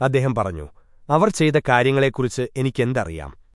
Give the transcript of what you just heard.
അദ്ദേഹം പറഞ്ഞു അവർ ചെയ്ത കാര്യങ്ങളെക്കുറിച്ച് എനിക്കെന്തറിയാം?